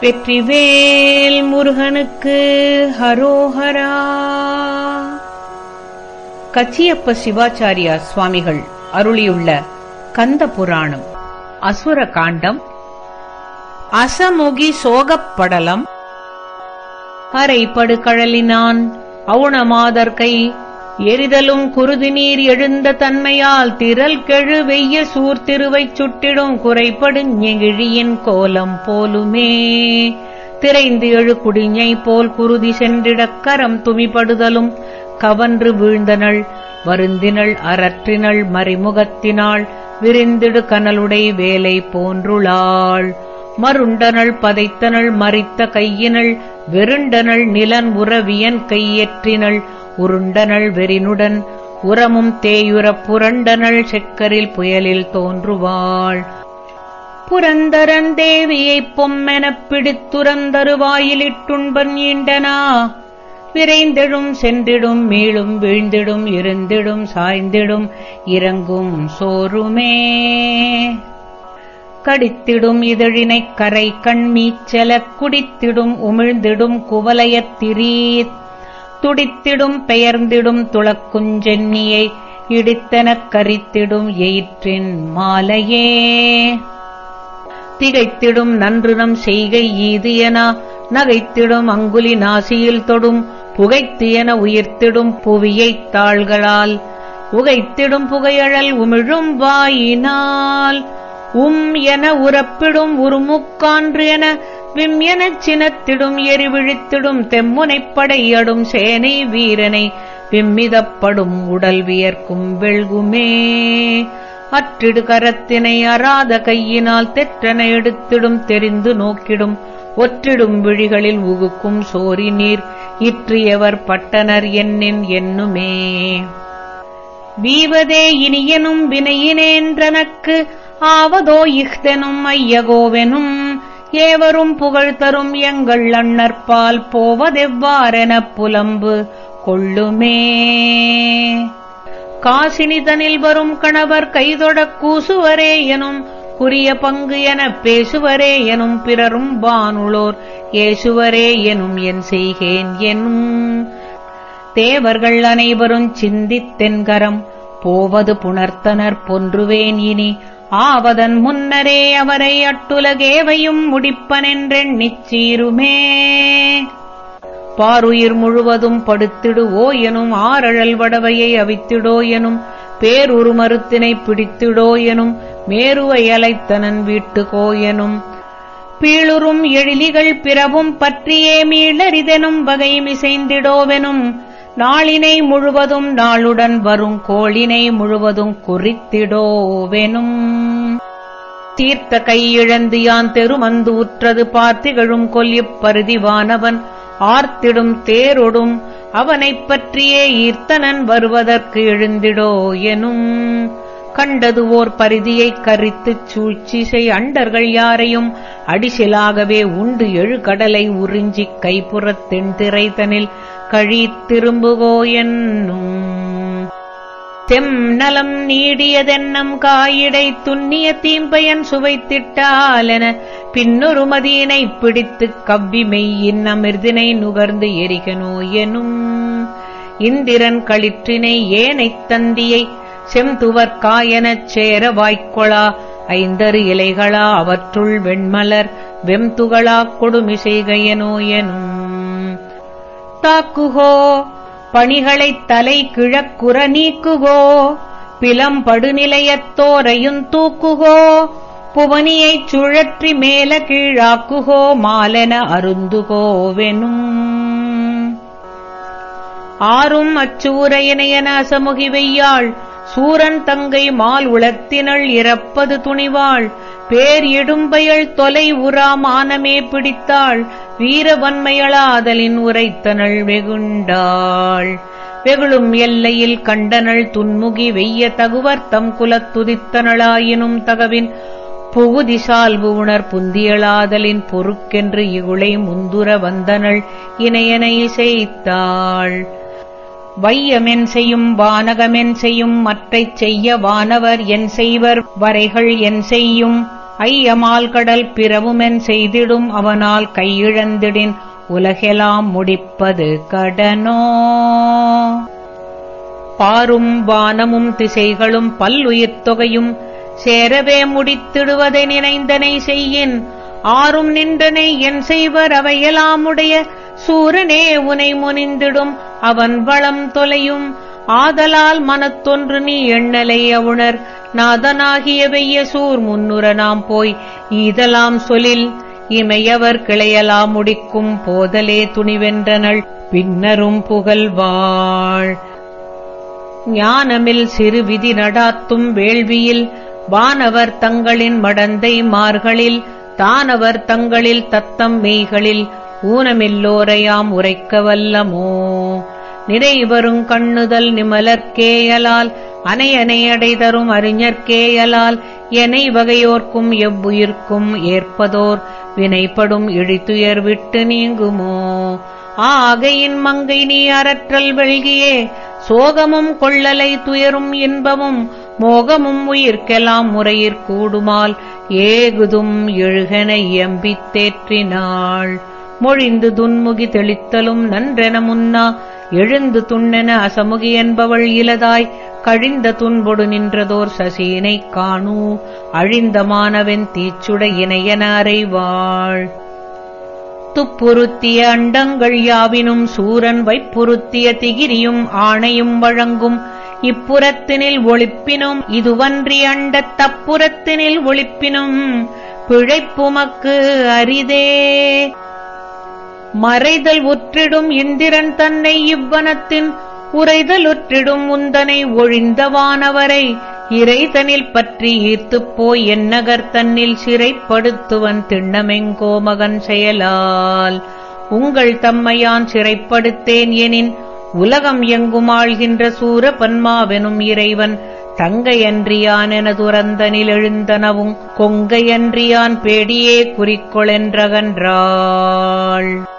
வெற்றிவேல் முருகனுக்கு ஹரோஹரா. கச்சியப்ப சிவாச்சாரியா சுவாமிகள் அருளியுள்ள கந்த புராணம் அசுர காண்டம் அசமுகி சோகப்படலம் அரைப்படு கழலினான் அவுணமாதர்கை எரிதலும் குருதி நீர் எழுந்த தன்மையால் திரல் கெழு வெய்ய சூர்திருவைச் சுட்டிடும் குறைபடுஞ் நெகிழியின் கோலம் போலுமே. திரைந்து எழு குடிஞை போல் குருதி சென்றிடக் கரம் துமிபடுதலும். கவன்று வீழ்ந்தனள் வருந்தினள் அரற்றினள் மறிமுகத்தினாள் விரிந்திடு கனலுடை வேலை போன்றுளாள். மருண்டனள் பதைத்தனள் மறித்த கையினள். வெருண்டனள் நிலன் உறவியன் கையேற்றினள். உருண்டனள் வெறினுடன் உரமும் தேயுறப் புரண்டனள் செக்கரில் புயலில் தோன்றுவாள். புரந்தரன் தேவியைப் பொம்மெனப் பிடித்துரந்தருவாயிலிட்டுண்பன் ஈண்டனா? விரைந்திடும் சென்றிடும் மீளும் வீழ்ந்திடும் இருந்திடும் சாய்ந்திடும் இறங்கும் சோறுமே. கடித்திடும் இதழினைக் கரை கண்மீச்சலக் குடித்திடும் உமிழ்ந்திடும் குவலையத் திரீத். துடித்திடும் பெயர்ந்திடும் துளக்குஞ்சென்னியை இடித்தனக் கரித்திடும் எயிற்றின் மாலையே. திகைத்திடும் நன்றுனம் செய்கை ஈது என நகைத்திடும் அங்குலி நாசியில் தொடும் புகைத்து என உயிர்த்திடும் புவியைத் தாள்களால். உகைத்திடும் புகையழல் உமிழும் வாயினால் உம் என உறப்பிடும் உருமுக்கான்று என விம்யனச் சினத்திடும் எரிவிழித்திடும் தெம்முனைப் படையடும் சேனை வீரனை விம்மிதப்படும் உடல் வியர்க்கும் வெள்குமே. அற்றிடு கரத்தினை அறாத கையினால் தெற்றனை எடுத்திடும் தெரிந்து நோக்கிடும் ஒற்றிடும் விழிகளில் உகுக்கும் சோரி நீர் இற்றியவர் பட்டனர் என்னின் என்னுமே. வீவதே இனியனும் வினையினேன்றனக்கு ஆவதோ இஃதெனும் ஐயகோவெனும் ஏவரும் புகழ் தரும் எங்கள் அண்ணற்பால் போவதெவ்வாறெனப் புலம்பு கொள்ளுமே. காசினிதனில் வரும் கணவர் கைதொடக் கூசுவரே எனும் குறிய பங்கு எனப் பேசுவரே எனும் பிறரும் வானுளோர் ஏசுவரே எனும் என் செய்கேன் எனும் தேவர்கள் அனைவரும் சிந்தித்தென்கரம் போவது புணர்த்தனர் பொன்றுவேன் இனி ஆவதன் முன்னரே அவரை அட்டுலகேவையும் முடிப்பனென்றெண்ணிச் சீருமே பாருயிர் முழுவதும் படுத்திடுவோ எனும் ஆரழல் வடவையை அவித்திடோ எனும் பேருரு மருத்தினை பிடித்திடோ எனும் மேருவை அலைத்தனன் வீட்டுகோ எனும் பீளுறும் எழிலிகள் பிறவும் பற்றியே மீளரிதெனும் வகை மிசைந்திடோவெனும் நாளினை முழுவதும் நாளுடன் வரும் கோளினை முழுவதும் குறித்திடோவெனும் தீர்த்த கையிழந்து யான் தெருமந்து உற்றது பார்த்திகழும் கொல்லிப் பருதிவானவன் ஆர்த்திடும் தேரொடும் அவனைப் பற்றியே ஈர்த்தனன் வருவதற்கு எழுந்திடோ எனும். கண்டது ஓர் பரிதியைக் கரித்துச் சூழ்ச்சிசை அண்டர்கள் யாரையும் அடிசிலாகவே உண்டு எழுகடலை உறிஞ்சிக் கைப்புறத் தென்திரைதனில் கழித்திரும்புகோ என்னும். தெம் நலம் நீடியதென்னம் காயிடை துன்னிய தீம்பயன் சுவைத்திட்டாலென பின்னொரு மதியினை பிடித்துக் கவ்வி மெய்யின் அமிர்தினை நுகர்ந்து எரிகனோ நோயெனும் இந்திரன் களிற்றினை ஏனைத் தந்தியை செம்துவர்காயனச் சேர வாய்க்கொளா. ஐந்தரு இலைகளா அவற்றுள் வெண்மலர் வெம்துகளாக் கொடுமிசைகையனோ எனும் தாக்குகோ பணிகளைத் தலை கிழக்குற நீக்குகோ பிலம்படுநிலையத்தோரையும் தூக்குகோ? புவனியைச் சுழற்றி மேல கீழாக்குகோ? மாலென அருந்துகோவெனும் ஆறும் அச்சூரையனையன அசமுகி வெய்யாள் சூரன் தங்கை மால் உளத்தினள் இறப்பது துணிவாள். பேர் இடும்பயள் தொலை உரா மானமே பிடித்தாள். வீரவன்மையளாதலின் உரைத்தனள் வெகுண்டாள். வெகுளும் எல்லையில் கண்டனள் துன்முகி வெய்ய தகுவர்த்தம் குலத்துதித்தனளாயினும் தகவின். புகுதி சால்பு உணர் புந்தியளாதலின் பொறுக்கென்று இகுளை முந்துர வந்தனள் இணையனை செய்தாள். வையமென் செய்யும் வானகமென் செய்யும் மற்றைச் செய்ய வானவர் என் செய்வர் வரைகள் என் செய்யும். ஐயமால் கடல் பிறவுமென் செய்திடும் அவனால் கையிழந்திடின். உலகெலாம் முடிப்பது கடனோ? பாரும் வானமும் திசைகளும் பல்லுயிர் தொகையும் சேரவே முடித்திடுவதை நினைந்தனை செய்யின். ஆறும் நின்றனை என் செய்வர் அவையெல்லாமுடைய சூரனே உனை முனிந்திடும். அவன் வளம் தொலையும். ஆதலால் மனத்தொன்று நீ எண்ணலை அவுணர் நாதனாகிய வெய்ய சூர் முன்னுர நாம் போய். ஈதலாம் சொலில் இமையவர் கிளையலாம் முடிக்கும் போதலே துணிவென்றனள். பின்னரும் புகழ்வாள். ஞானமில் சிறு விதி நடாத்தும் வேள்வியில். வானவர் தங்களின் மடந்தை மார்களில். தானவர் தங்களில் தத்தம் மெய்களில். ஊனமில்லோரையாம் உரைக்க வல்லமோ நிறைவருங் கண்ணுதல் நிமலர்க்கேயலால் அனையனையடை தரும் அறிஞர்க்கேயலால் எனை வகையோர்க்கும் எவ்வுயிர்க்கும் ஏற்பதோர் வினைப்படும் இழித்துயர் விட்டு நீங்குமோ? ஆகையின் மங்கை நீ அறற்றல் வெள்கியே சோகமும் கொள்ளலை துயரும் இன்பமும் மோகமும் உயிர்க்கெல்லாம் முறையிற் கூடுமால் ஏகுதும் எழுகன எம்பித் தேற்றினாள் மொழிந்து துன்முகி தெளித்தலும் நன்றென முன்னா எழுந்து துண்ணென அசமுகி என்பவள் இலதாய் கழிந்த துன்பொடு நின்றதோர் சசீனைக் காணூ அழிந்த மானவன் தீச்சுட இணையன அறைவாள். துப்புறுத்திய அண்டங்கள் யாவினும் சூரன் வைப்புறுத்திய திகிரியும் ஆணையும் வழங்கும் இப்புறத்தினில் ஒளிப்பினும் இதுவன்றி அண்டத் தப்புறத்தினில் ஒளிப்பினும் பிழைப்புமக்கு அரிதே. மறைதல் உற்றிடும் இந்திரன் தன்னை இவ்வனத்தின் உரைதல் உற்றிடும் உந்தனை ஒழிந்தவானவரை இறைதனில் பற்றி ஈர்த்துப் போய் என்னகர் தன்னில் சிறைப்படுத்துவன் திண்ணமெங்கோமகன் செயலால். உங்கள் தம்மையான் சிறைப்படுத்தேன் எனின் உலகம் எங்குமாள்கின்ற சூர பன்மாவெனும் இறைவன் தங்கையன்றியான் என துறந்தனில் எழுந்தனவும் கொங்கையன்றியான் பேடியே குறிக்கொளென்றகன்றாள்